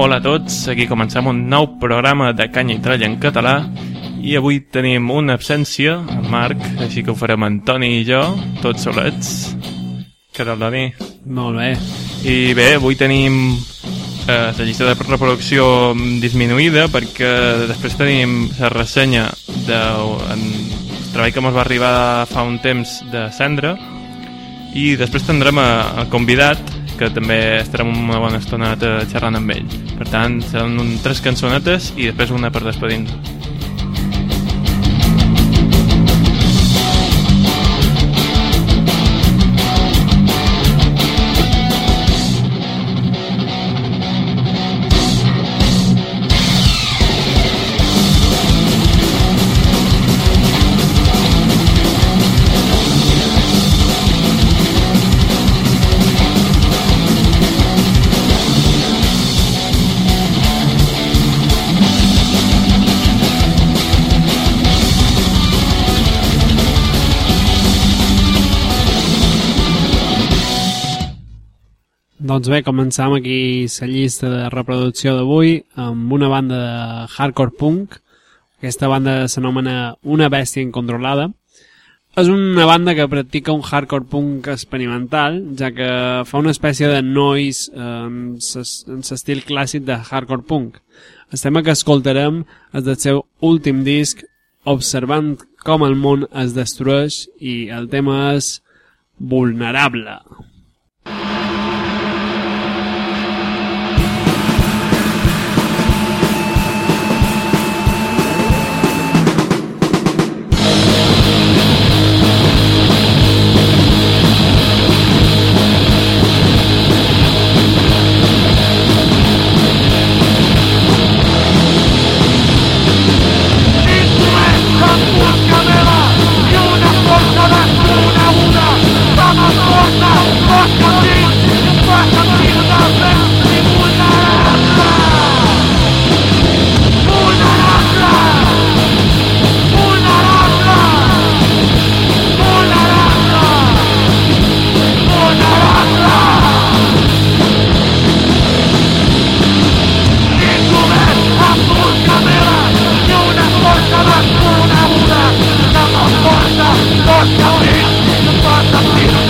Hola a tots, aquí comencem un nou programa de Canya i Tralla en català i avui tenim una absència, en Marc, així que ho farem en Toni i jo, tots solets. Què tal, Toni? Molt bé. I bé, avui tenim eh, la llista de reproducció disminuïda perquè després tenim la ressenya del treball que ens va arribar fa un temps de Cendra i després tindrem el convidat que també estarem una bona estoneta xerrant amb ell. Per tant, seran un, tres cançonetes i després una per despedir-nos. Doncs bé, començam aquí la llista de reproducció d'avui amb una banda de hardcore punk. Aquesta banda s'anomena Una bèstia incontrolada. És una banda que practica un hardcore punk experimental, ja que fa una espècie de noise en l'estil clàssic de hardcore punk. El tema que escoltarem és del seu últim disc, observant com el món es destrueix, i el tema és Vulnerable.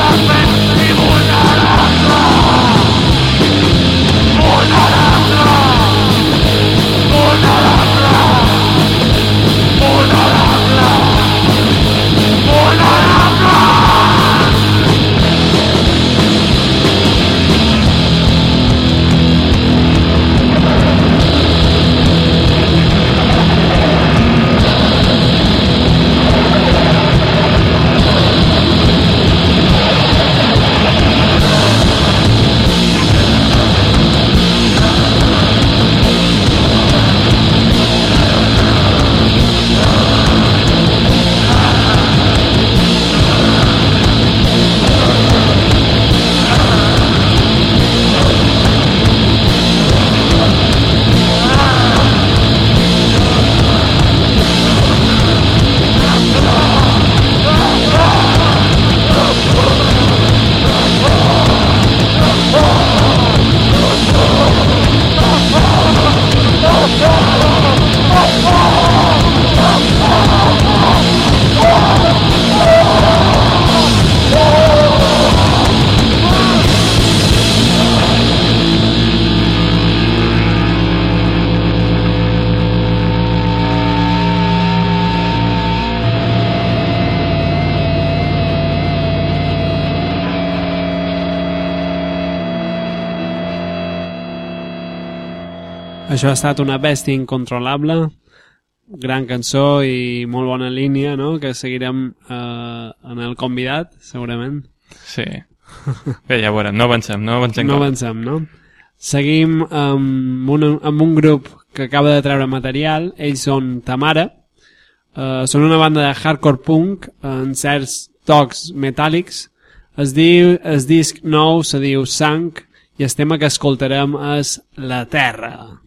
open Això ha estat una bèstia incontrolable, gran cançó i molt bona línia, no?, que seguirem eh, en el convidat, segurament. Sí. Bé, ja veurem, no avancem, no avancem. No avancem, no? Seguim amb un, amb un grup que acaba de treure material, ells són Tamara, uh, són una banda de hardcore punk en certs tocs metàl·lics, es diu, el disc nou se diu Sang i el tema que escoltarem és La Terra.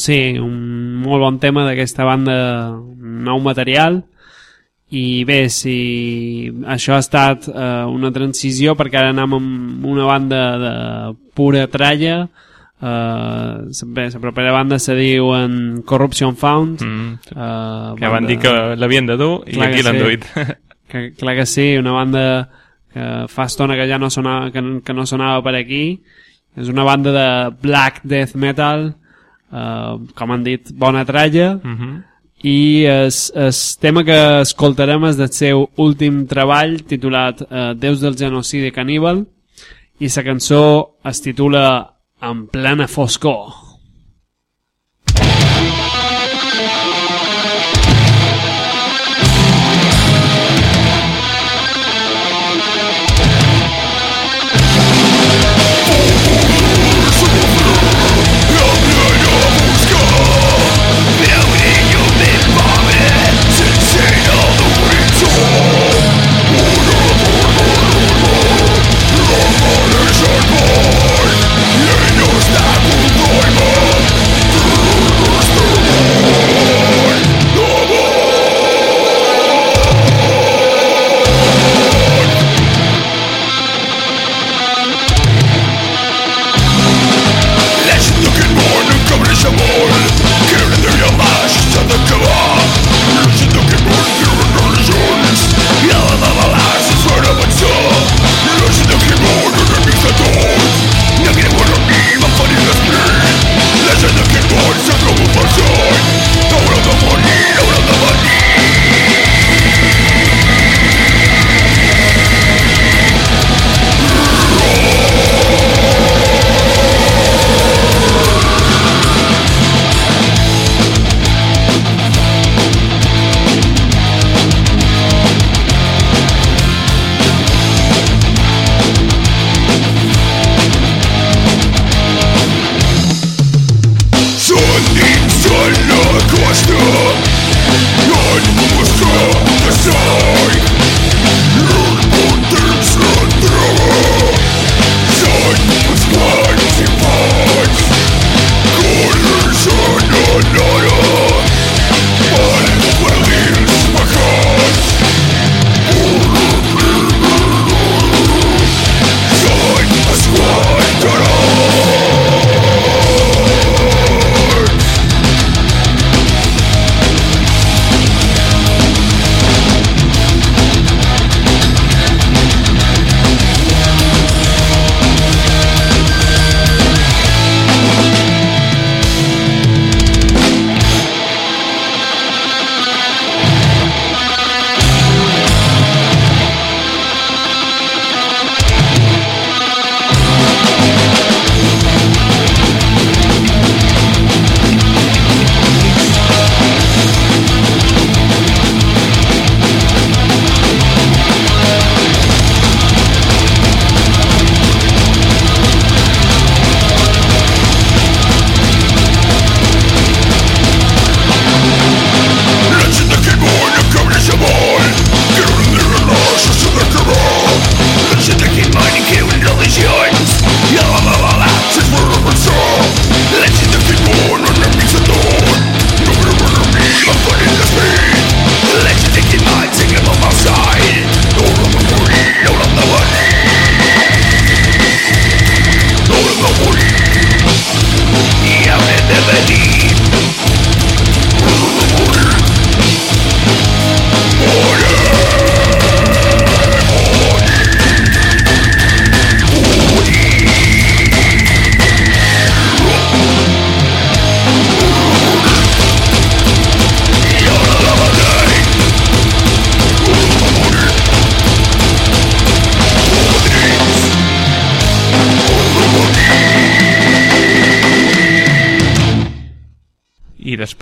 sí, un molt bon tema d'aquesta banda nou material i bé, si això ha estat eh, una transició perquè ara anem amb una banda de pura tralla eh, bé, la propera banda se diu en Corruption Found Mm. eh, Ja van banda- dir que l'havien de dur i Clar aquí que l'han sí. duit. que, clar que sí, una banda que fa estona que ja no sonava, que, no- que no sonava per aquí és una banda de black death metal eh, com han dit, bona tralla Mhm. i es, es tema que escoltarem és del seu últim treball titulat eh, Déus del genocidi caníbal i la cançó es titula En plena foscor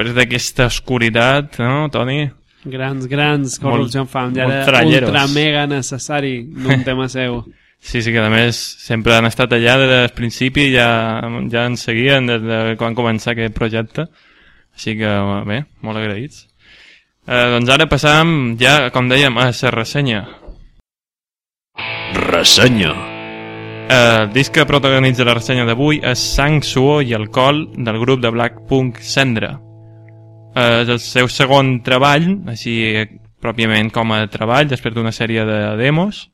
Després d'aquesta oscuritat, no, Toni? Grans, grans Corruption Molt- Fam. Ja era ultra mega necessari d'un tema seu. Sí, sí, que a més sempre han estat allà des del principi, ja, ja ens seguien des de quan començar aquest projecte. Així que, bé, molt agraïts. Eh, doncs ara passam ja, com dèiem, a la ressenya. Ressenya. Eh, el disc que protagonitza la ressenya d'avui és Sang, Suor i Alcohol del grup de black punk Cendra. Eh, és el seu segon treball, així eh, pròpiament com a treball, després d'una sèrie de demos,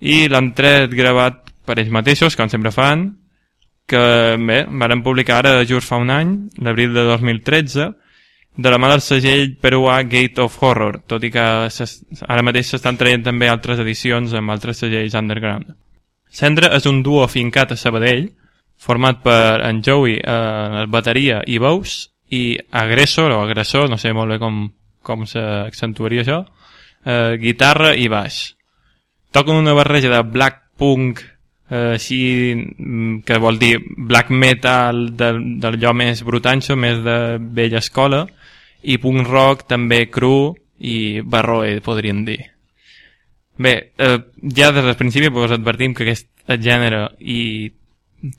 i l'han tret gravat per ells mateixos, com sempre fan, que bé, varen publicar ara just fa un any, l'abril de 2013, de la mà del segell peruà Gate of Horror, tot i que ara mateix s'estan traient també altres edicions amb altres segells underground. Cendra és un duo fincat a Sabadell, format per en Joey, eh, bateria i veus, i Agressor, o Agressor, no sé molt bé com, com s'accentuaria això, eh, guitarra i baix. Toquen una barreja de black punk, eh, així, mm, que vol dir black metal de- d'allò més brutanxo, més de vella escola, i punk rock també cru i barroe, podríem dir. Bé, eh, ja des del principi pues, advertim que aquest gènere i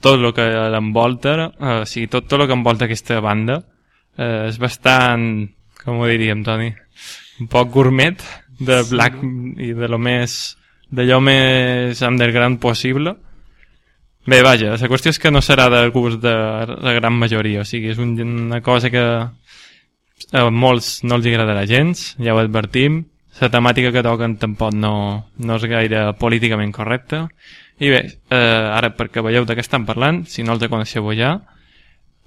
tot el que l'envolta, eh, o sigui, tot, tot el que envolta aquesta banda eh, és bastant, com ho diríem, Toni? Un poc gourmet de black i de lo més d'allò més underground possible. Bé, vaja, la qüestió és que no serà de gust de la gran majoria, o sigui, és un, una cosa que a molts no els agradarà gens, ja ho advertim, la temàtica que toquen tampoc no, no és gaire políticament correcta. I bé, eh, ara perquè veieu de què estan parlant, si no els coneixeu ja,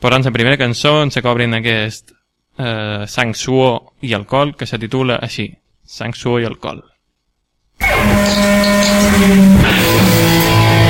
posant la primera cançó on se cobrin aquest eh, sang, suor i alcohol que se titula així, sang, suor i alcohol. Cada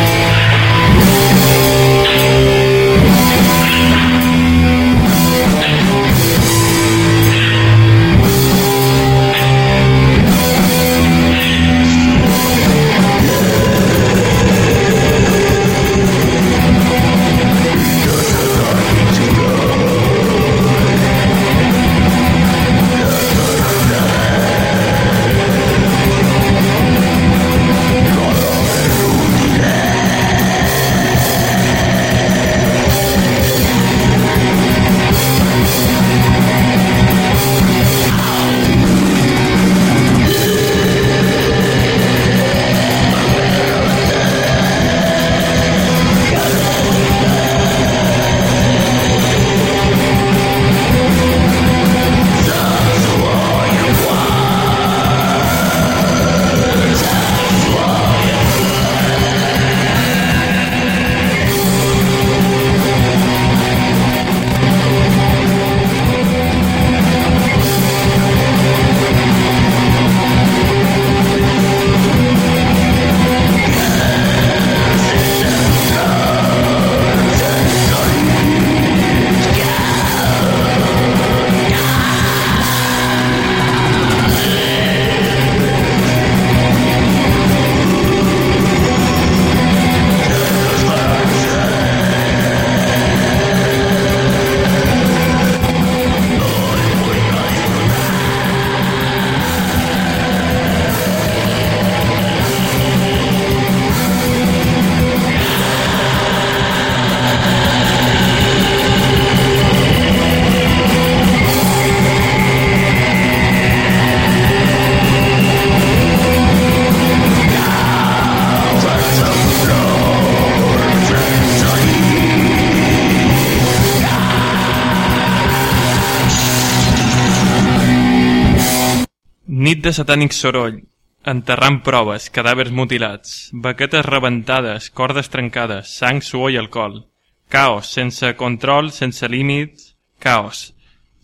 satànic soroll, enterrant proves, cadàvers mutilats, baquetes rebentades, cordes trencades, sang, suor i alcohol. Caos, sense control, sense límits, caos.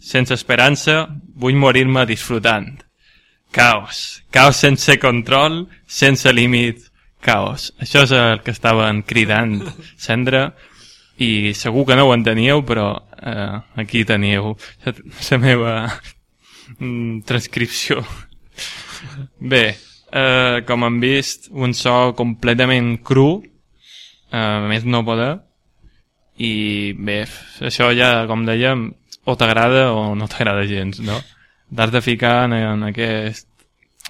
Sense esperança, vull morir-me disfrutant. Caos, caos sense control, sense límit, caos. Això és el que estaven cridant Cendra i segur que no ho enteníeu, però eh, aquí teniu la meva mm, transcripció. Bé, eh, com han vist, un so completament cru, eh, més no poder, i bé, això ja, com dèiem, o t'agrada o no t'agrada gens, no? T'has de ficar en, en aquest...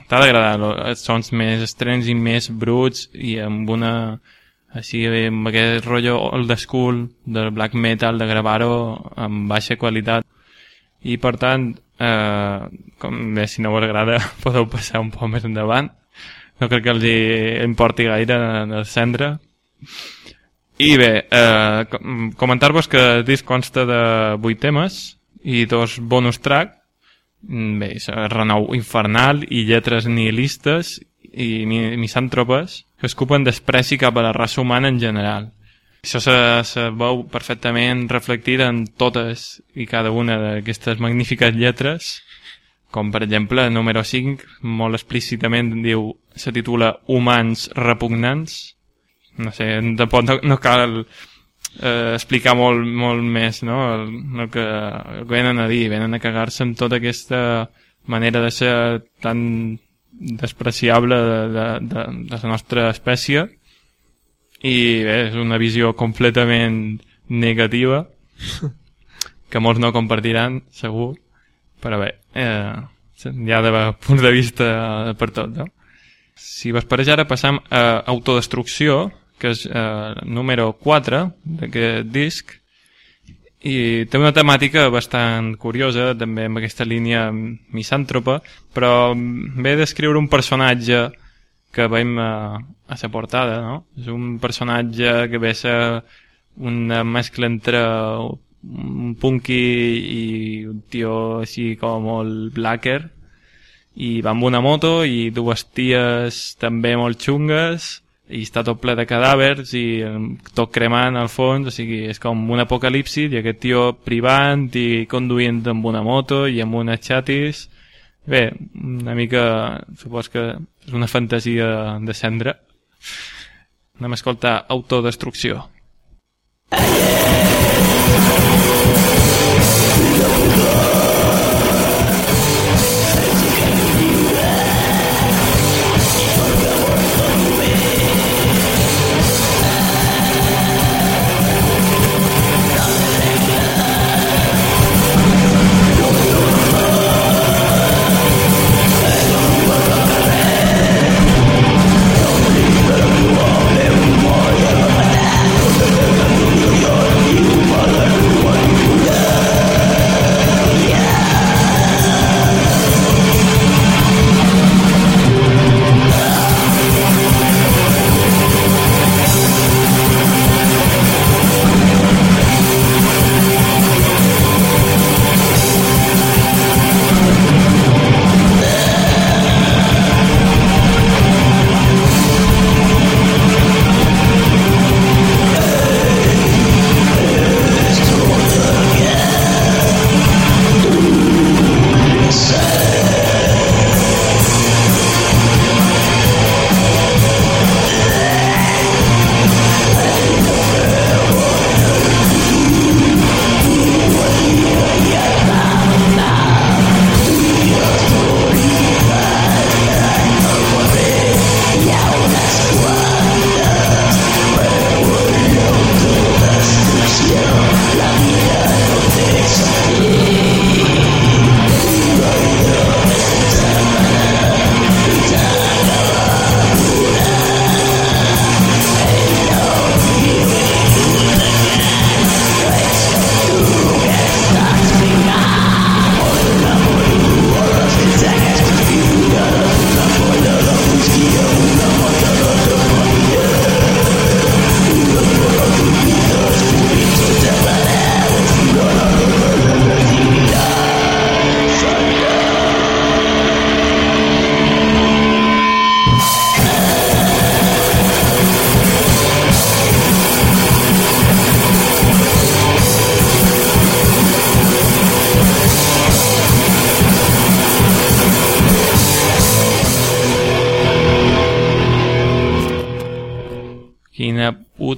T'ha d'agradar els sons més estrens i més bruts i amb una... Així, amb aquest rotllo old school del black metal, de gravar-ho amb baixa qualitat. I per tant, eh, com bé, si no us agrada, podeu passar un poc més endavant. No crec que els hi importi gaire de cendre. I bé, eh, comentar-vos que el disc consta de 8 temes i dos bonus track. Mm, bé, renou infernal i lletres nihilistes i misàntropes que escupen despreci cap a la raça humana en general. Això se, se veu perfectament reflectit en totes i cada una d'aquestes magnífiques lletres, com per exemple el número 5, molt explícitament diu, se titula Humans repugnants. No sé, tampoc no, no cal eh, explicar molt, molt més no? el, el, que, el que venen a dir, venen a cagar-se amb tota aquesta manera de ser tan despreciable de, de, de, de la nostra espècie i bé, és una visió completament negativa que molts no compartiran segur però bé eh, hi ha de punts de vista per tot no? si vos pareix ara passam a autodestrucció que és eh, número 4 d'aquest disc i té una temàtica bastant curiosa també amb aquesta línia misàntropa però ve d'escriure un personatge que veiem a, a la portada no? és un personatge que ve a una mescla entre un punky i un tio així com molt blacker i va amb una moto i dues ties també molt xungues i està tot ple de cadàvers i tot cremant al fons, o sigui, és com un apocalipsi i aquest tio privant i conduint amb una moto i amb unes xatis bé, una mica supos que és una fantasia de cendra. Anem a escoltar Autodestrucció Quina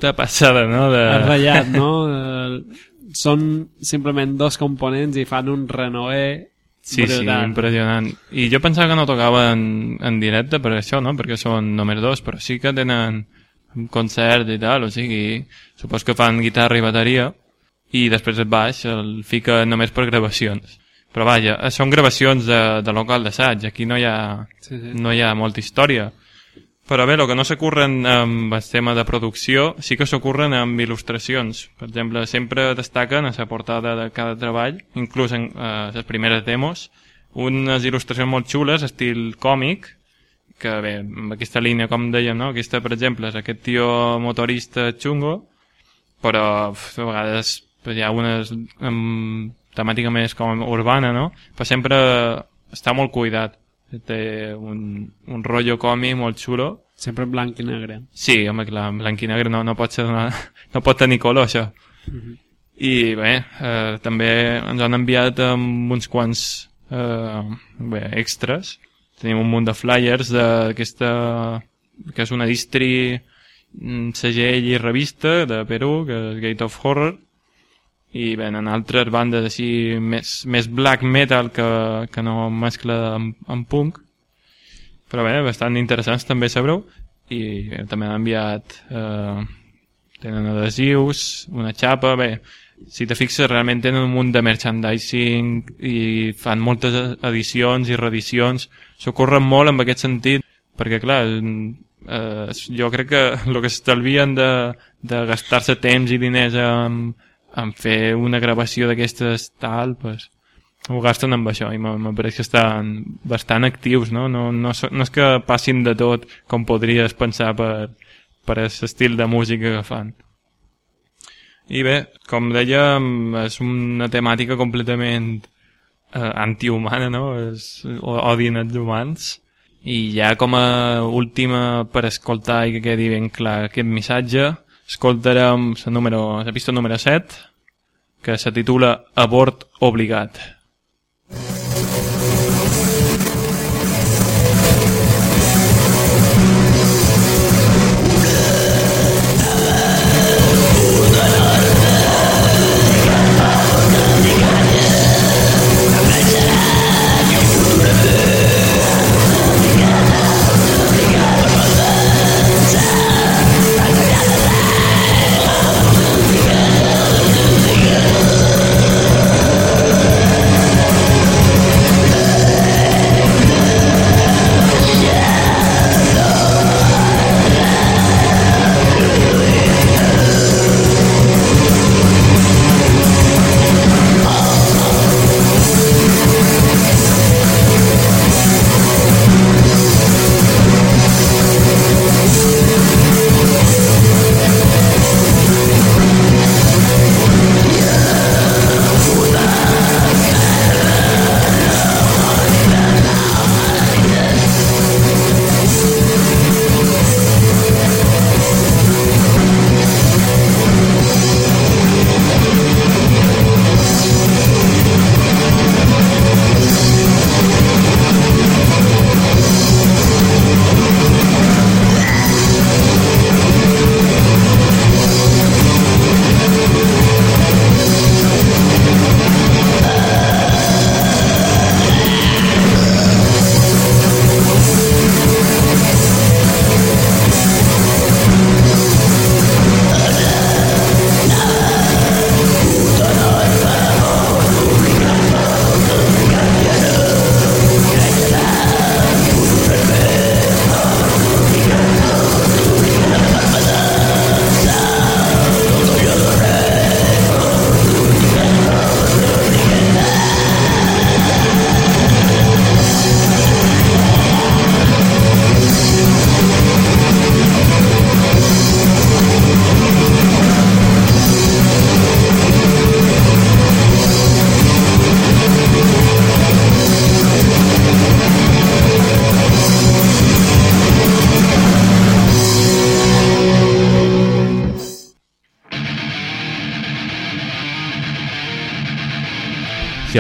puta passada, no? De... Ratllat, no? Són simplement dos components i fan un renoé Sí, sí, brutal. impressionant. I jo pensava que no tocaven en directe per això, no? Perquè són només dos, però sí que tenen un concert i tal, o sigui, supos que fan guitarra i bateria i després el baix el fica només per gravacions. Però vaja, són gravacions de, de local d'assaig, aquí no hi ha, Sí, sí. no hi ha molta història. Però bé, el que no s'ocorren amb el tema de producció sí que s'ocorren amb il·lustracions. Per exemple, sempre destaquen a la portada de cada treball, inclús en eh, les primeres demos, unes il·lustracions molt xules, estil còmic, que bé, amb aquesta línia, com dèiem, no? aquesta, per exemple, és aquest tio motorista xungo, però uf, a vegades hi ha unes amb temàtica més com urbana, no? Però sempre està molt cuidat. Té un, un rotllo còmic molt xulo. Sempre blanc i negre. Sí, home, clar, en blanc i negre no, no, pot ser una, no pot tenir color, això. I bé, eh, també ens han enviat amb uns quants eh, bé, extras. Tenim un munt de flyers d'aquesta que és una distri mm, segell i revista de Perú, que és Gate of Horror, i venen altres bandes així més, més black metal que, que no mescla amb, amb punk. Però bé, bastant interessants també sabreu. I eh, també han enviat eh, tenen adhesius una xapa, bé si te fixes realment tenen un munt de merchandising i fan moltes edicions i reedicions. S'ocorren molt en aquest sentit perquè clar eh, jo crec que el que s'estalvien de, de gastar-se temps i diners en, en fer una gravació d'aquestes tal, pues, ho gasten amb això i me, pareix que estan bastant actius, no? No, no, no és que passin de tot com podries pensar per, per l'estil de música que fan. I bé, com dèiem, és una temàtica completament eh, antihumana, no? És, odien els humans. I ja com a última per escoltar i que quedi ben clar aquest missatge, escoltarem la, número, la pista número 7, que se titula Abort obligat. Si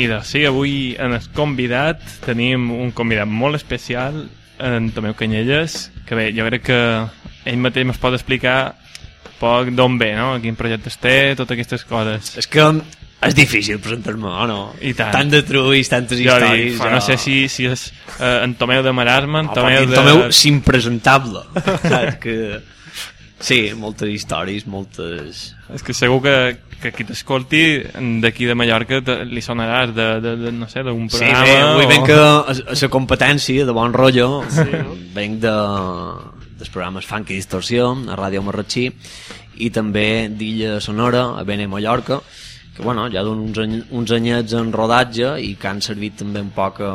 I de, sí, avui en el convidat tenim un convidat molt especial, en Tomeu Canyelles, que bé, jo crec que ell mateix ens pot explicar poc d'on ve, no? Quin projecte té, totes aquestes coses. És que és difícil presentar-me, o no? I tant. Tant de truis, tantes Jo històries... dic, no sé si, si és eh, en Tomeu de Marasme, en Oh, Tomeu Tomeu, de... Tomeu s'impresentable. Saps que... Sí, moltes històries, moltes... És que segur que, que qui t'escolti d'aquí de Mallorca te, li sonaràs de, de, de no sé, d'un Sí, programa... bé, avui o- venc a, a la competència de bon rotllo. Sí, venc de, dels programes Funk i Distorsió, a Ràdio Marratxí, i també d'Illa Sonora, a Bene Mallorca, que bueno, ja donen uns, any, uns anyets en rodatge i que han servit també un poc a,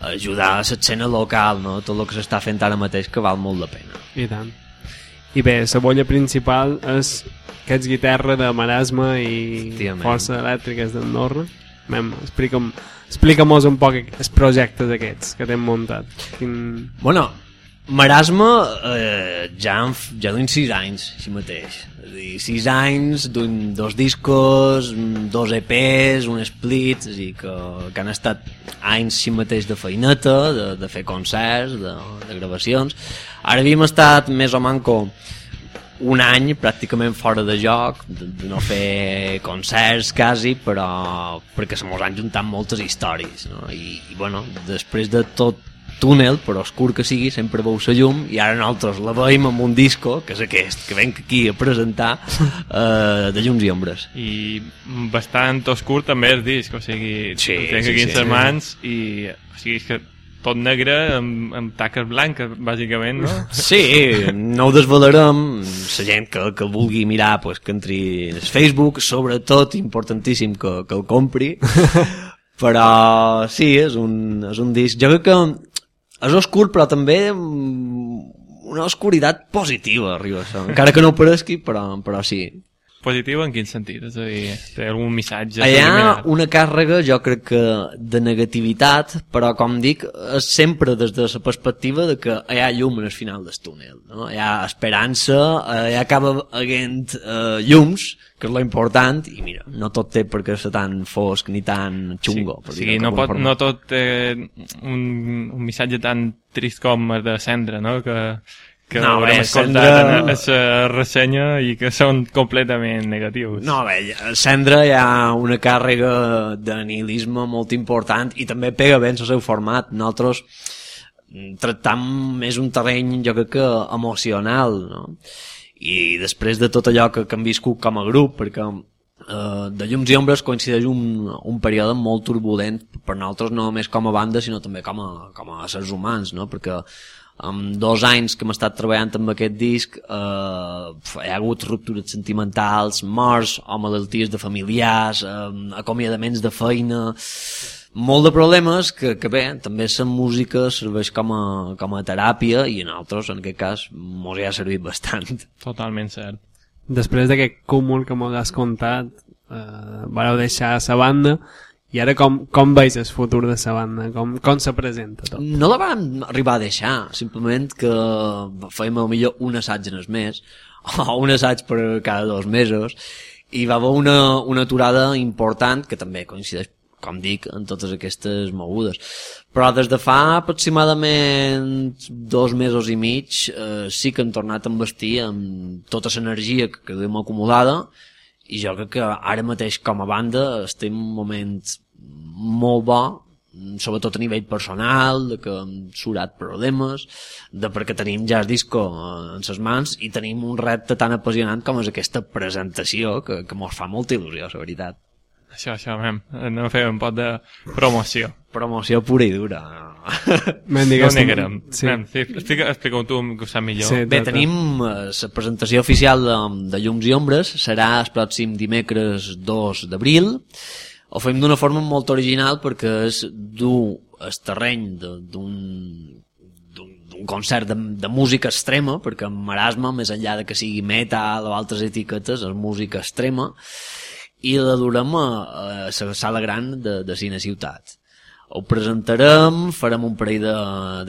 a ajudar a l'escena local, no? tot el que s'està fent ara mateix que val molt la pena. I tant. I bé, la bolla principal és que ets guitarra de Marasme i Efectivament. força elèctriques d'Andorra. Mem, explica'm, explica'm-nos un poc els projectes aquests que t'hem muntat. Quin... Bueno, Marasme eh, ja, ja duim 6 anys, així mateix. És dir, 6 anys, duim dos discos, dos EPs, un split, és dir, que, que han estat anys així mateix de feineta, de, de fer concerts, de, de gravacions. Ara havíem estat més o manco un any pràcticament fora de joc, de, de no fer concerts quasi, però perquè se mos han juntat moltes històries, no? I, i bueno, després de tot túnel, per oscur que sigui, sempre veu la llum i ara nosaltres la veiem amb un disco, que és aquest, que venc aquí a presentar, eh, de llums i ombres. i bastant oscur també el disc, o sigui, Sí, tenc sí, aquí sí. en les mans i o sigui, és que tot negre amb, amb taques blanques, bàsicament, no? Sí, no ho desvalarem, la gent que, que vulgui mirar, pues, que entri en el Facebook, sobretot, importantíssim que, que el compri, però sí, és un, és un disc, jo crec que és oscur, però també una oscuritat positiva arriba a això, encara que no ho pareixi, però, però sí. Positiu en quin sentit? És a dir, té algun missatge? Hi ha una càrrega, jo crec que de negativitat, però com dic, és sempre des de la perspectiva de que hi ha llum al final del túnel, no? hi ha esperança, eh, hi acaba haguent eh, llums, que és lo important, i mira, no tot té per què ser tan fosc ni tan xungo. Sí, per sigui, no, pot, forma. no tot té un, un missatge tan trist com el de Cendra, no? Que, que No, haurem bé, escoltat Cendra- en la ressenya i que són completament negatius. No, bé, a Cendra hi ha una càrrega de nihilisme molt important i també pega bé en el seu format. Nosaltres mm, tractam més un terreny, jo crec que emocional, no? I després de tot allò que, que hem viscut com a grup, perquè eh, de Llums i Ombres coincideix un, un període molt turbulent per nosaltres no només com a banda sinó també com a, com a éssers humans no? perquè amb dos anys que hem estat treballant amb aquest disc eh, hi ha hagut ruptures sentimentals, morts o malalties de familiars, eh, acomiadaments de feina molt de problemes que, que bé, també la música serveix com a, com a teràpia i en altres, en aquest cas, mos hi ha servit bastant. Totalment cert. Després d'aquest cúmul que m'ho has contat, eh, vareu deixar la banda, i ara com, com veus el futur de la banda? Com, com se presenta tot? No la vam arribar a deixar, simplement que fèiem millor un assaig en el mes, o un assaig per cada dos mesos, i va haver una, una aturada important que també coincideix com dic, en totes aquestes mogudes. Però des de fa aproximadament dos mesos i mig eh, sí que hem tornat a investir amb tota l'energia que, que duem acumulada i jo crec que ara mateix com a banda estem en un moment molt bo sobretot a nivell personal, de que hem surat problemes, de perquè tenim ja el disco eh, en ses mans i tenim un repte tan apassionant com és aquesta presentació que, que mos fa molta il·lusió, la veritat. Això, això, mem. Anem a fer un pot de promoció. Promoció pura i dura. No ho digues tu- negarem. Sí. Sí, explica, explica tu, que ho sap millor. Sí. Bé, tenim eh, la presentació oficial de, de Llums i Ombres, serà el pròxim dimecres 2 d'abril. Ho fem d'una forma molt original perquè és dur el terreny d'un d'un concert de, de música extrema, perquè en Marasme, més enllà de que sigui metal o altres etiquetes, és música extrema, i la durem a, a la sala gran de, de Cine Ciutat. Ho presentarem, farem un parell de,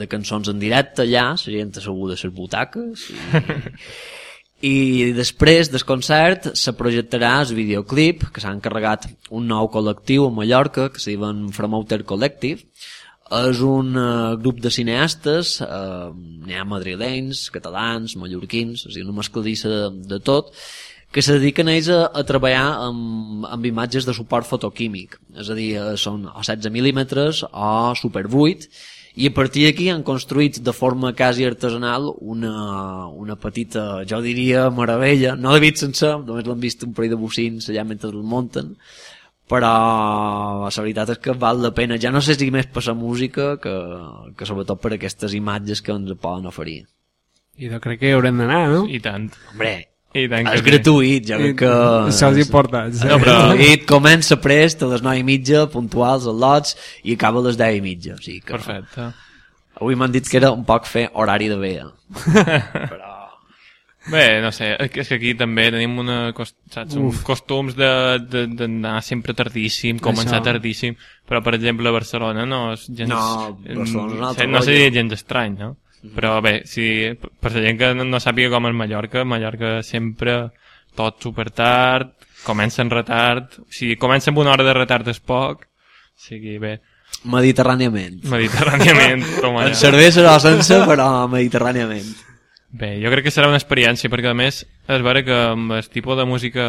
de cançons en directe allà, la gent asseguda a les butaques, i, i després del concert se projectarà el videoclip que s'ha encarregat un nou col·lectiu a Mallorca que se diuen Framouter Collective. És un uh, grup de cineastes uh, n'hi ha madrilenys, catalans, mallorquins o sigui, una mescladissa de, de tot que se dediquen ells a, a treballar amb, amb imatges de suport fotoquímic. És a dir, eh, són o 16 mil·límetres o Super 8 i a partir d'aquí han construït de forma quasi artesanal una, una petita, jo diria, meravella. No l'he vist sense, només l'han vist un parell de bocins allà mentre el munten, però la veritat és que val la pena. Ja no sé si més per la música que, que sobretot per aquestes imatges que ens poden oferir. I jo crec que hi haurem d'anar, no? I tant. Hombre, I tant que és sí. gratuït, jo crec que... Això és important. Sí. No, però it comença prest a les 9 i mitja, puntuals, al lots, i acaba a les 10 i mitja. O sigui que... Perfecte. Avui m'han dit que era un poc fer horari de vea. però... Bé, no sé, és que aquí també tenim una, saps, uns costums de- de- d'anar sempre tardíssim, començar Això. tardíssim, però per exemple a Barcelona no és gens... No, Barcelona és un altre no seria gens estrany, no? Però bé, si, per la gent que no, no sàpiga com és Mallorca, Mallorca sempre tot super tard, comença en retard, si comença amb una hora de retard és poc, o sigui, bé, Mediterràniament. mediterràniament, com En cervesa o sense, però mediterràniament. Bé, jo crec que serà una experiència, perquè a més és vera que amb el tipus de música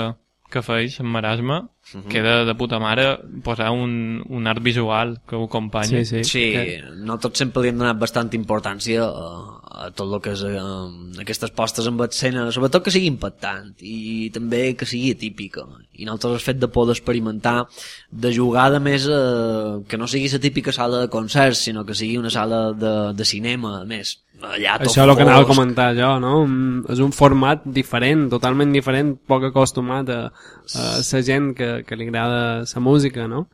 que feix en Marasme queda de puta mare posar un, un art visual que ho acompanya. Sí, sí. Sí, Que- no tots sempre li han donat bastanta importància a, a tot el que és eh, aquestes postes amb escena, sobretot que sigui impactant i també que sigui atípica. I nosaltres el fet de poder experimentar, de jugar de més eh, que no sigui la típica sala de concerts, sinó que sigui una sala de, de cinema, a més. Allà tot Això és el que anava a comentar jo, no? Mm, És un format diferent, totalment diferent, poc acostumat a, a la gent que, que li agrada la música, no?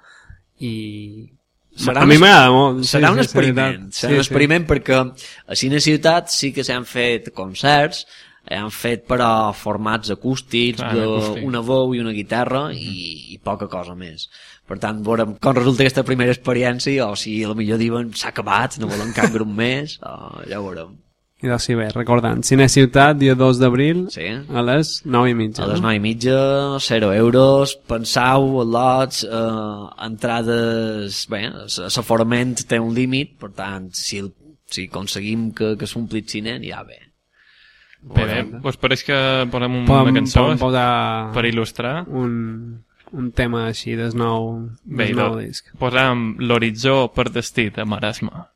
I... Serà a mi m'agrada molt. Serà sí, un sí, experiment, serà un experiment perquè a Cine Ciutat sí que s'han fet concerts, han fet però formats acústics, Clar, de acústic. una veu i una guitarra i, i poca cosa més. Per tant, veurem com resulta aquesta primera experiència o si a lo millor diuen s'ha acabat, no volen cap grup més, o ja ho veurem. I doncs sí, bé, recordant, Cine Ciutat, dia 2 d'abril, Sí. a les 9 i mitja. A les no? 9 i mitja, 0 euros, pensau, lots, eh, entrades... Bé, l'aforament té un límit, per tant, si, el- si aconseguim que, que s'ompli el cine, ja bé. Bé, bé, doncs pareix que posem un, Podem, una cançó posar per il·lustrar. un, un tema així del nou, Bé, del i nou disc. posam l'horitzó per destí de Marasme.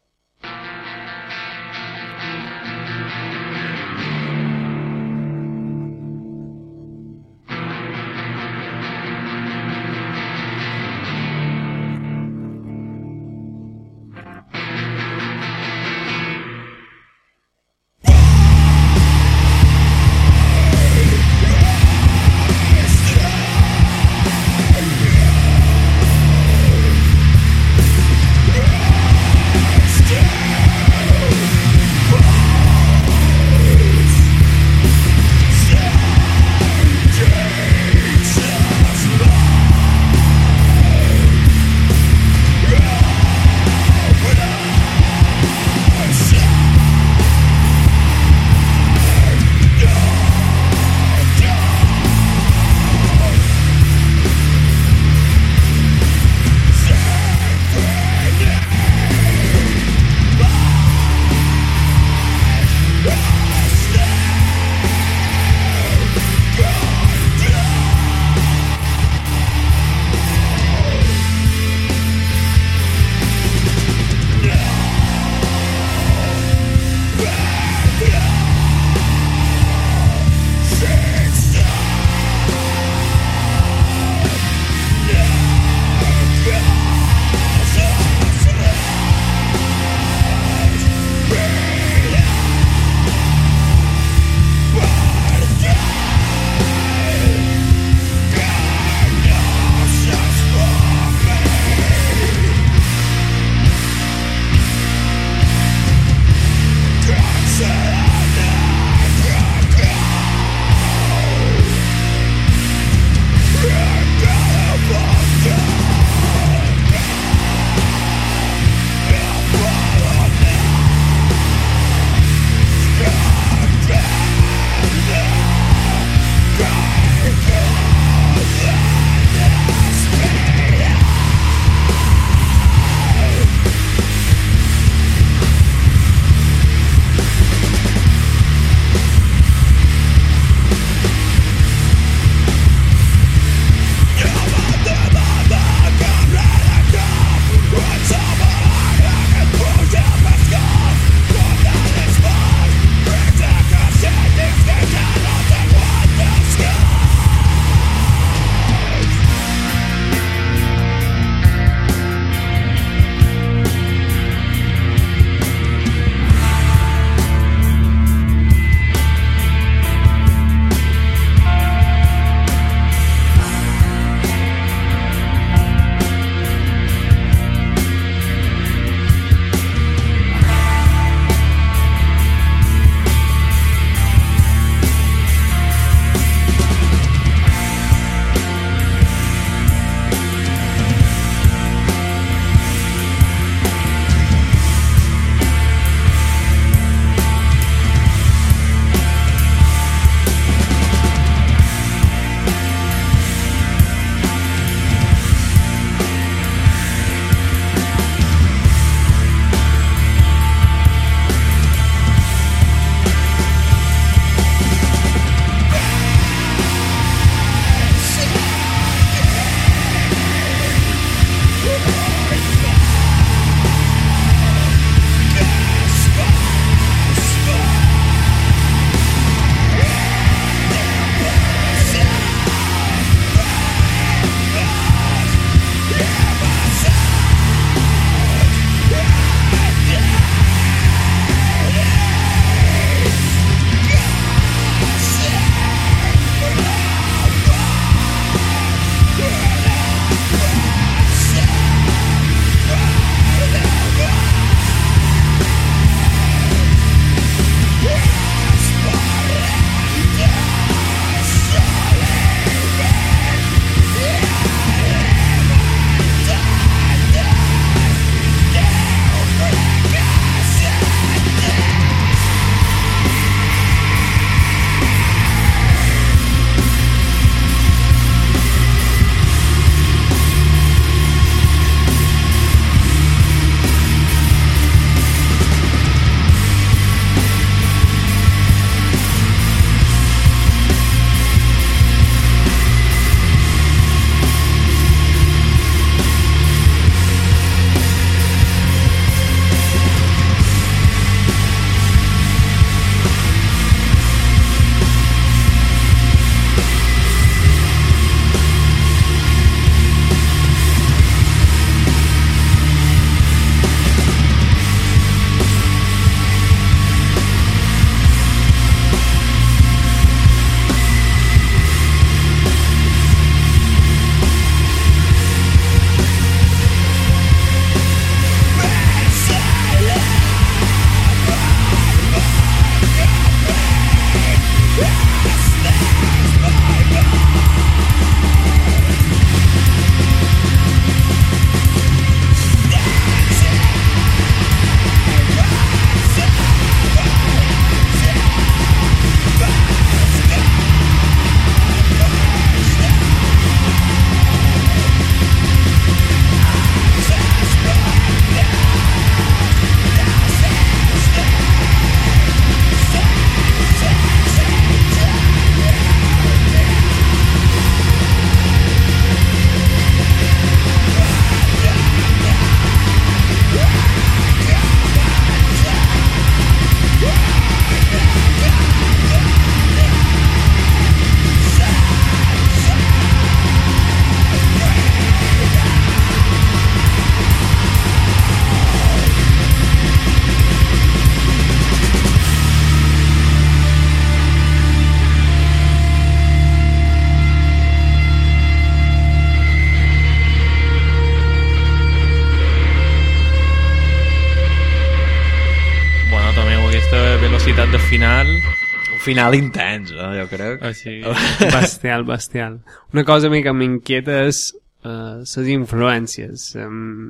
Final intens, eh, jo crec. O sigui, Bestial, bestial. Una cosa a mi que m'inquieta és uh, les influències. Um,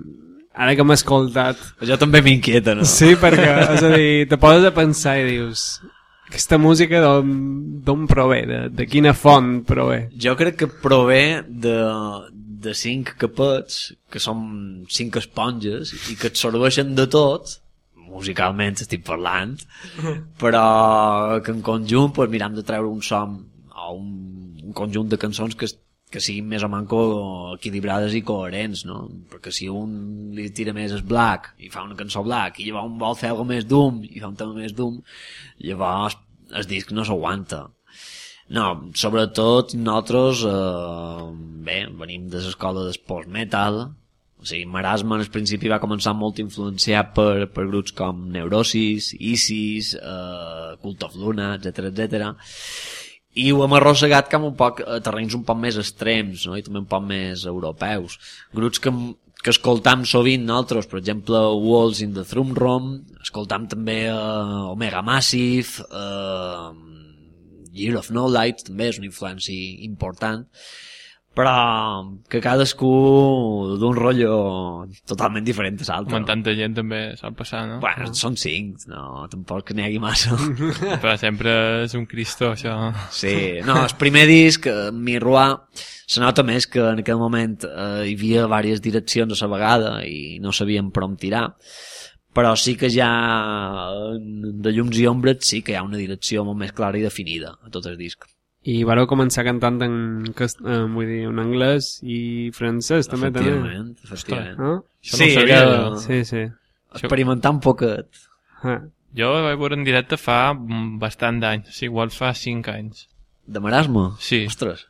ara que m'he escoltat... Jo també m'inquieta, no? Sí, perquè, és a dir, te poses a pensar i dius aquesta música d'on d'on prové, de, de quina font prové. Jo crec que prové de, de cinc capets, que són cinc esponges, i que et serveixen de tot, musicalment estic parlant, però que en conjunt pues, miram de treure un som o un, un conjunt de cançons que, que siguin més o manco equilibrades i coherents, no? Perquè si un li tira més el black i fa una cançó black i llavors un vol fer alguna més doom i fa un tema més doom, llavors el disc no s'aguanta. No, sobretot nosaltres, eh, bé, venim de l'escola del post-metal, o sigui, Marasma al principi va començar molt influenciat per, per grups com Neurosis, Isis, eh, Cult of Luna, etc etc. I ho hem arrossegat com un poc a terrenys un poc més extrems, no? i també un poc més europeus. Grups que, que escoltam sovint nosaltres, per exemple, Walls in the Thrum Room, escoltam també eh, Omega Massive, eh, Year of No Light, també és una influència important, però que cadascú d'un rotllo totalment diferent a l'altre. amb tanta gent també sol passar, no? Bueno, són cinc, no, tampoc n'hi hagi massa. Però sempre és un cristo, això. Sí, no, el primer disc, eh, Miroir, se nota més que en aquell moment eh, hi havia diverses direccions a la vegada i no sabíem per on tirar però sí que ja eh, de llums i ombres sí que hi ha una direcció molt més clara i definida a tot el disc. I vareu començar cantant en, cast- eh, vull dir, en anglès i francès també, també. Efectivament, efectivament. No? Això no sabia, era jo. Sí, sí. experimentar un poquet. Ah. Jo ho vaig veure en directe fa bastant d'anys, o sigui, igual fa 5 anys. De marasme? Sí. Ostres.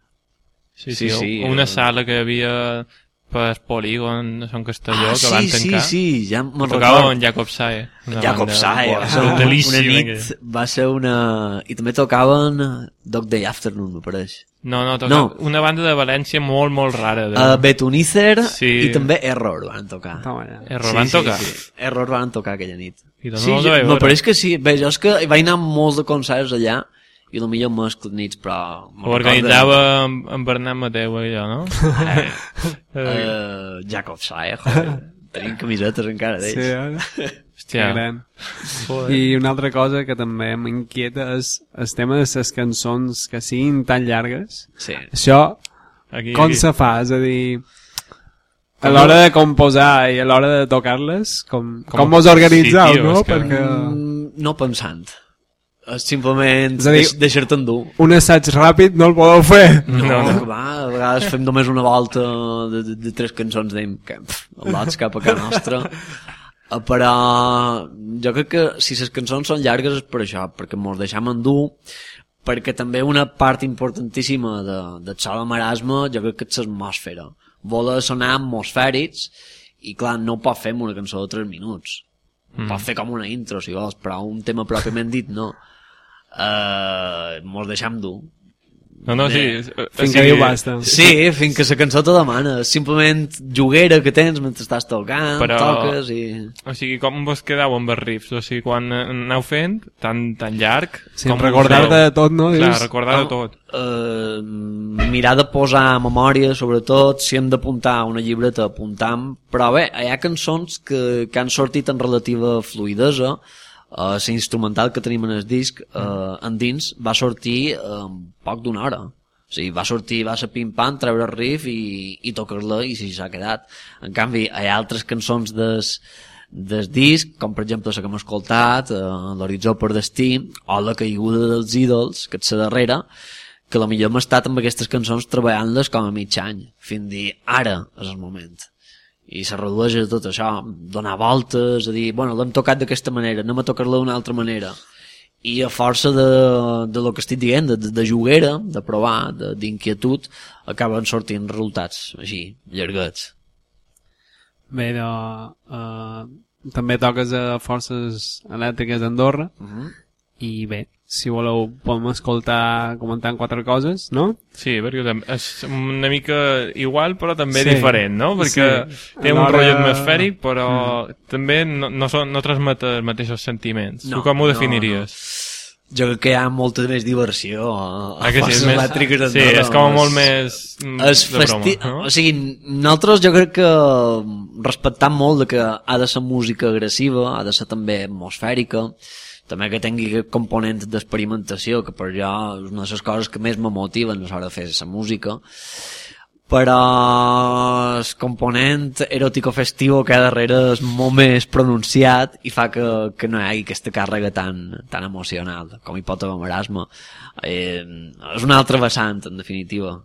Sí, Sí, sí, sí, sí una eh. sala que havia per Polígon, Sant Castelló, ah, que sí, van sí, tancar. sí, ja me'n Tocava recordo. amb Jacob Sae. Jacob Sae, va ser una, una nit, aquella. va ser una... I també tocaven Dog Day Afternoon, me pareix. No, no, tocava No. una banda de València molt, molt rara. De... Uh, Betunizer Sí. i també Error van tocar. Toma ja. Error van tocar. Sí, sí. Error van tocar aquella nit. I doncs sí, no jo, me pareix que sí. Bé, jo és que vaig anar a molts de concerts allà i la millor mescla nits, però... Ho organitzava amb, amb Bernat Mateu, allò, no? recordo- Eh, Jacob Sae, joder. Tenim camisetes encara Sí, d'ells. eh? Hòstia. Que gran. Joder. I una altra cosa que també m'inquieta és el tema de les cançons que siguin tan llargues. Sí. Això, Aquí, com aquí. se fa? És a dir, a l'hora de composar i a l'hora de tocar-les, com, com, Com- vos organitzeu, Sí, tio, no? que- Perquè Mm, no pensant. És simplement És a dir- deix- deixar-te endur. un assaig ràpid no el podeu fer. No, No, no, no. que va, a vegades fem només una volta de, de, de tres cançons d'ell, que lots cap a casa nostra. Eh, Però jo crec que si les cançons són llargues és per això, perquè mos deixam endur, perquè també una part importantíssima de, de Sala Marasme jo crec que és l'atmosfera. Voler sonar atmosfèrics i clar, no pot fer una cançó de 3 minuts. Mm. Pot fer com una intro, si vols, però un tema pròpiament dit no. Uh, mos deixam dur. No, no, sí. Eh, o Fins que diu basta. Sí, fins que la cançó te demana. Simplement juguera que tens mentre estàs tocant, Però- toques i... O sigui, com vos quedeu amb els riffs? O sigui, quan eh, aneu fent, tan, tan llarg... Sí, com feu? de tot, no? Clar, recordar de tot. Uh, mirar de posar memòria, sobretot, si hem d'apuntar una llibreta, apuntam. Però bé, hi ha cançons que, que han sortit en relativa fluidesa. Uh, la instrumental que tenim en el disc uh, endins va sortir uh, poc d'una hora. O sigui, va sortir, va ser pim-pam, treure el riff i, i tocar-la i si s'ha quedat. En canvi, hi ha altres cançons des, des disc, com per exemple la que hem escoltat, eh, l'Horitzó per destí, o la caiguda dels ídols, que és la darrera, que la millor hem estat amb aquestes cançons treballant-les com a mig any, fins a dir, ara és el moment. I se redueix a tot això, donar voltes, a dir, bueno, l'hem tocat d'aquesta manera, anem a tocar-la d'una altra manera. I a força de, de lo que estic dient, de, de, juguera, de provar, d'inquietud, acaben sortint resultats així, llarguets. Bé, de, uh, també toques a Forces Elèctriques d'Andorra Uh -huh. i bé, si voleu podem escoltar comentant quatre coses, no? Sí, perquè és una mica igual però també Sí. diferent, no? Perquè Sí. té un Alhora- rotllo atmosfèric però també no, no, són, no transmet els mateixos sentiments. No, tu com ho no, definiries? Jo crec que hi ha molta més diversió a, Ah, que sí, és més... elèctriques sí, és com és- molt més mm, és de broma, festi... no? O sigui, nosaltres jo crec que respectant molt de que ha de ser música agressiva, ha de ser també atmosfèrica, també que tingui aquest component d'experimentació, que per jo és una de les coses que més me motiven a l'hora de fer la música, però el component eròtico-festivo que hi ha darrere és molt més pronunciat i fa que, que no hi hagi aquesta càrrega tan, tan emocional com hi pot haver amb Erasme. Eh, és un altre vessant, en definitiva.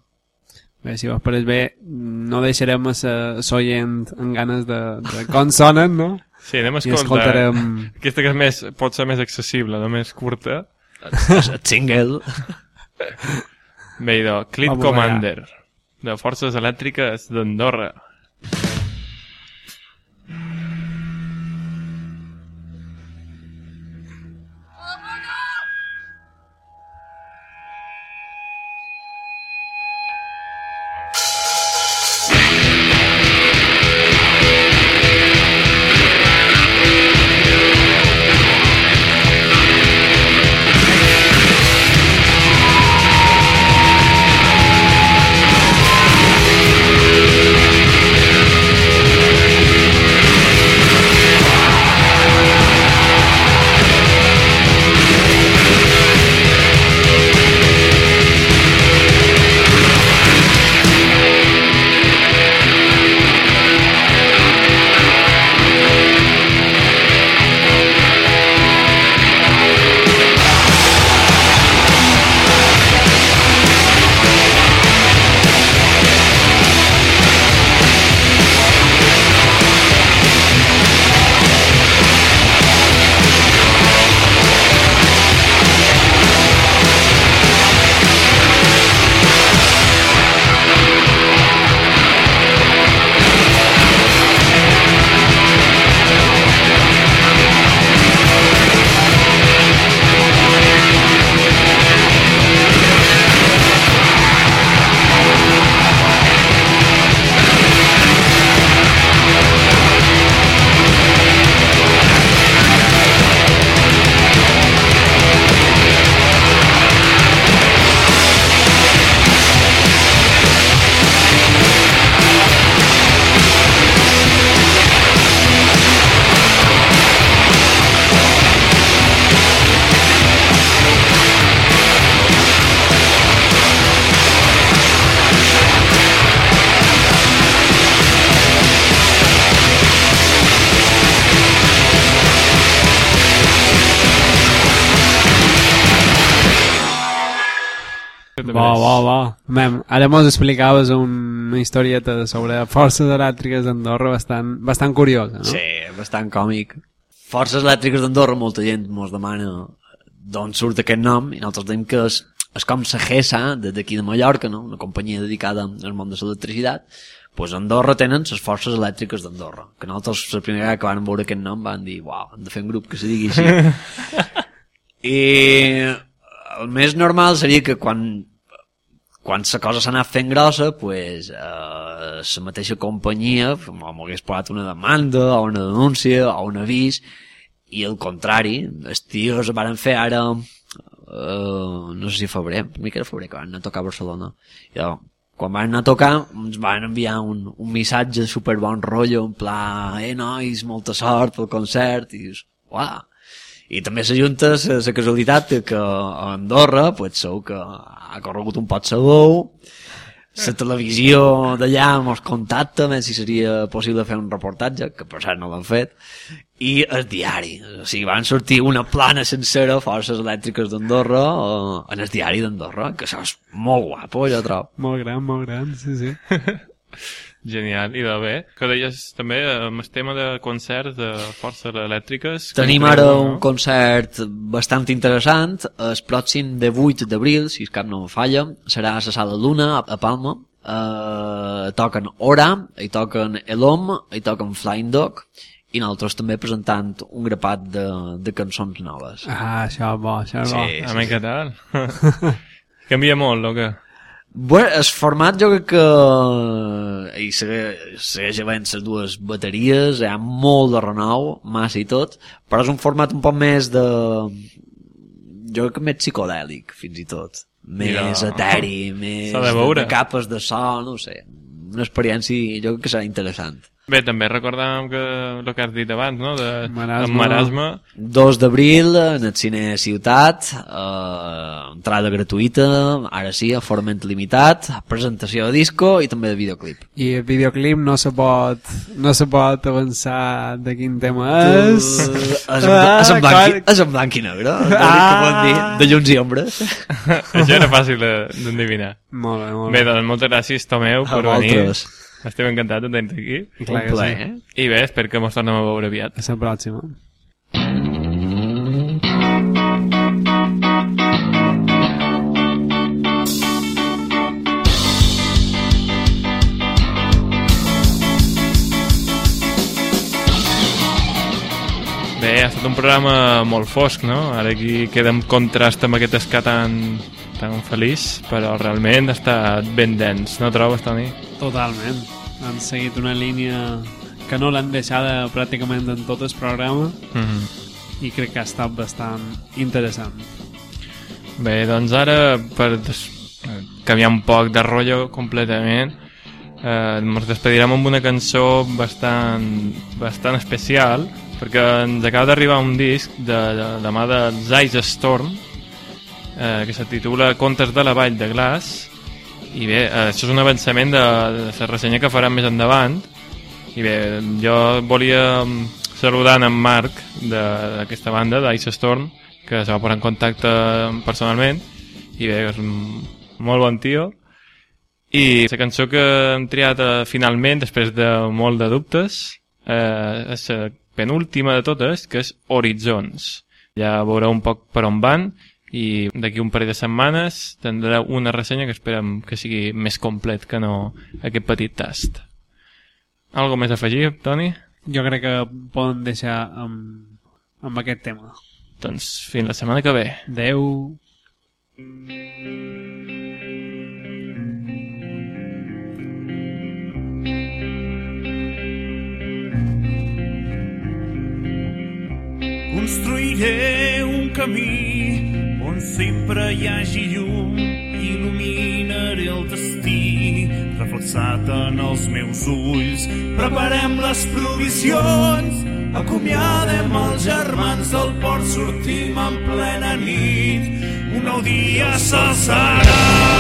Bé, si vos pareix bé, no deixarem a s'oient amb ganes de, de com sonen, no? Sí, anem a escoltar. escoltarem- Aquesta que és més, pot ser més accessible, no més curta. el single Bé, idò, Clip. Commander, de Forces Elèctriques d'Andorra. Bo, ara mos explicaves una historieta sobre forces elèctriques d'Andorra bastant, bastant curiosa, no? Sí, bastant còmic. Forces elèctriques d'Andorra, molta gent mos demana d'on surt aquest nom, i nosaltres diem que és, és com la GESA d'aquí de Mallorca, no? una companyia dedicada al món de l'electricitat, pues Andorra tenen les forces elèctriques d'Andorra, que nosaltres la primera vegada que van veure aquest nom van dir, uau, hem de fer un grup que se digui així. I el més normal seria que quan quan la cosa s'ha anat fent grossa, pues, eh, la mateixa companyia m'ho hagués posat una demanda o una denúncia o un avís i al contrari, els tios van fer ara eh, no sé si febrer, per mi que era febrer que van anar a tocar a Barcelona. I quan van anar a tocar ens van enviar un, un missatge super bon rotllo en pla, eh nois, molta sort pel concert i dius, uah i també s'ajunta la casualitat que a Andorra, pues, sou que ha corregut un pot sabou, la televisió d'allà mos contacta, a veure si seria possible fer un reportatge, que per cert no l'han fet, i el diari. O sigui, van sortir una plana sencera, forces elèctriques d'Andorra, eh, en el diari d'Andorra, que això és molt guapo, jo trobo. Molt gran, molt gran, sí, sí. Genial, i de bé. Que deies també amb el tema de concerts de forces elèctriques. que Tenim ara no? un concert bastant interessant, el pròxim de 8 d'abril, si cap no em falla, serà a la Sala Luna, a Palma, uh, toquen Ora, hi toquen Elom, hi toquen Flying Dog, i nosaltres també presentant un grapat de, de cançons noves. Ah, això és bo, això és Sí. bo. A mi què tal? Canvia molt, o què? Bé, el format jo crec que i segueix, segueix havent les dues bateries, hi ha molt de renou, massa i tot, però és un format un poc més de... jo crec que més psicodèlic, fins i tot. Més Mira. eteri, més de de capes de so, no sé. Una experiència, jo crec que serà interessant. Bé, també recordàvem que el que has dit abans, no? De, Marasme. en Marasme. 2 d'abril en el cine Ciutat eh, entrada gratuïta ara sí, a format limitat presentació de disco i també de videoclip I el videoclip no se pot, no se pot avançar de quin tema és. és, en, Ah, és, en blanc, és en blanc i negre ah. que pot dir, de llums i ombres Això era fàcil de- d'endevinar. Molt bé, molt Bé, bé. doncs moltes gràcies, Tomeu, A per venir. vosaltres. Estem encantats de tenir aquí. Un que plaer sí. eh? I bé, espero que mos tornem a veure aviat. A la pròxima. Bé, ha estat un programa molt fosc, no? Ara aquí queda en contrast amb aquest escat tan, tan feliç, però realment ha estat ben dens, no trobes, Toni? Totalment. Han seguit una línia que no l'han deixada pràcticament en tot el programa Mm -hmm. i crec que ha estat bastant interessant. Bé, doncs ara, per eh, canviar un poc de rotllo completament, eh, ens despedirem amb una cançó bastant, bastant especial, perquè ens acaba d'arribar un disc de, de, de mà de Zeiss Storm, eh, que se titula Contes de la Vall de Glaç, i bé, eh, això és un avançament de, de la ressenya que farem més endavant, i bé, jo volia saludar en Marc d'aquesta banda, d'Ice Storm, que se va posar en contacte personalment, i bé, és un molt bon tio, i la cançó que hem triat eh, finalment, després de molt de dubtes, eh, és penúltima de totes, que és Horitzons. Ja veureu un poc per on van, i d'aquí un parell de setmanes tindrà una ressenya que esperem que sigui més complet que no aquest petit tast. Algo més a afegir, Toni? Jo crec que poden deixar amb, amb aquest tema. Doncs fins la setmana que ve. Adeu. Construiré un camí on sempre hi hagi llum, il·luminaré el destí, reflexat en els meus ulls. Preparem les provisions, acomiadem els germans del port, sortim en plena nit, un nou dia s'alçarà.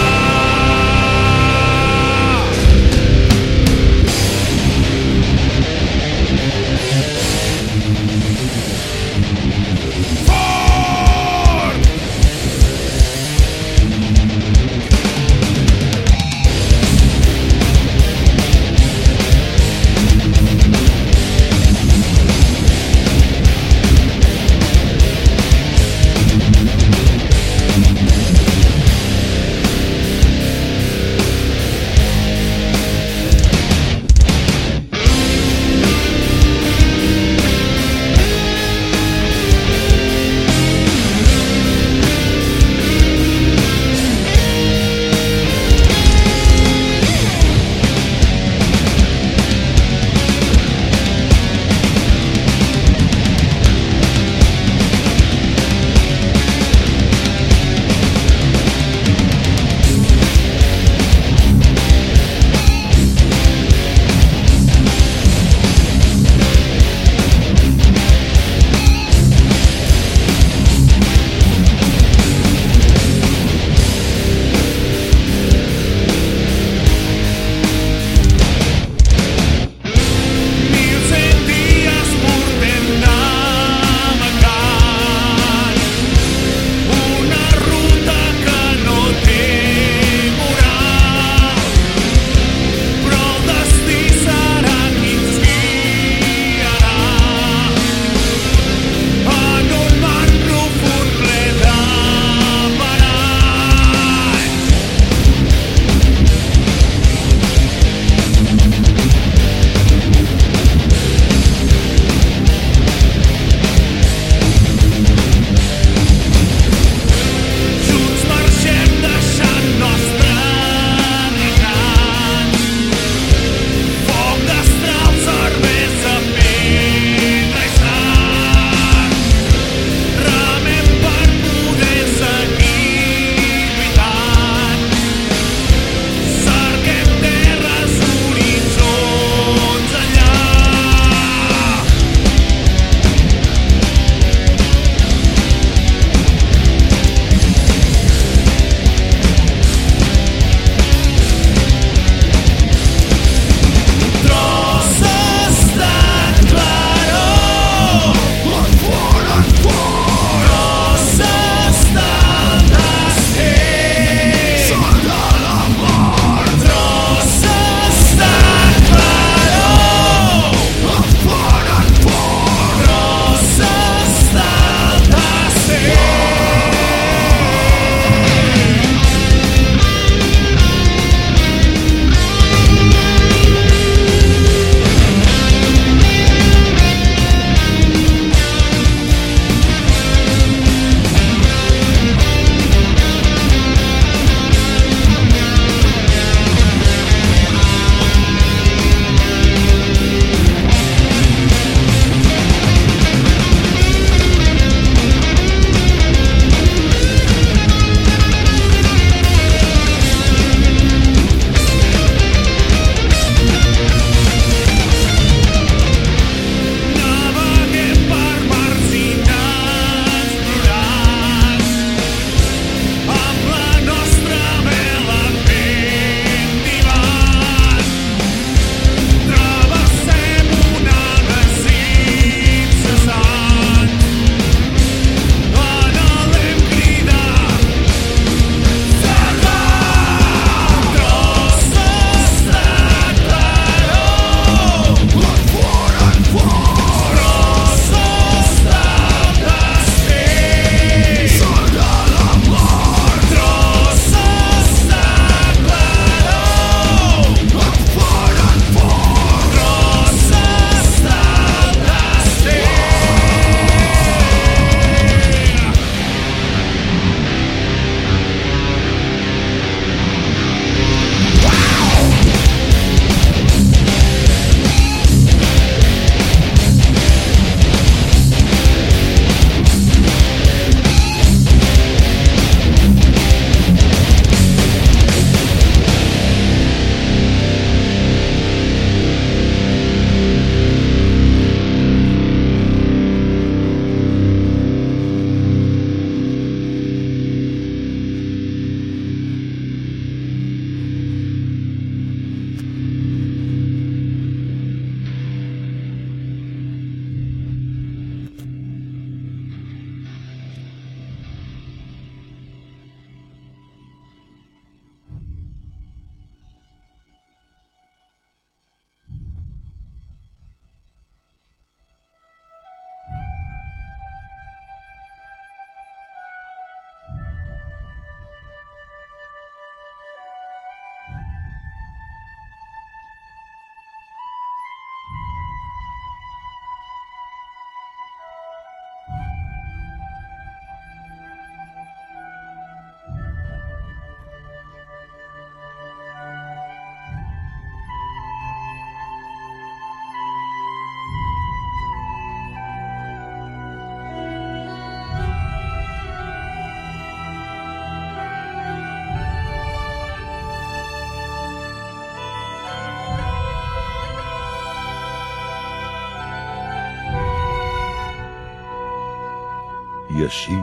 Així,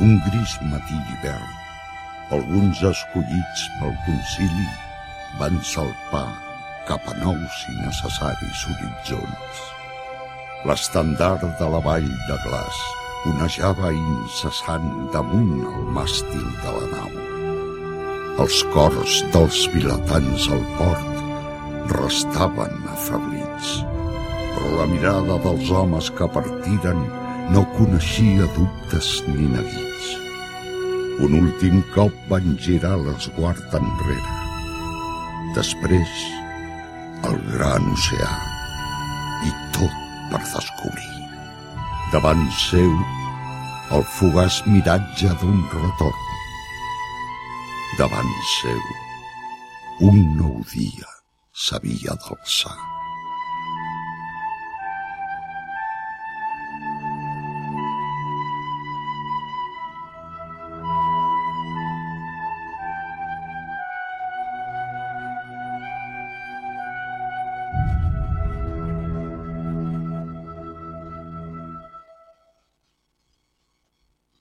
un gris matí d'hivern, alguns escollits pel concili van salpar cap a nous i necessaris horitzons. L'estandard de la vall de glaç onejava incessant damunt el màstil de la nau. Els cors dels vilatans al port restaven afeblits, però la mirada dels homes que partiren no coneixia dubtes ni neguits. Un últim cop van girar l'esguard enrere. Després, el gran oceà i tot per descobrir. Davant seu, el fugaç miratge d'un retorn. Davant seu, un nou dia s'havia d'alçar.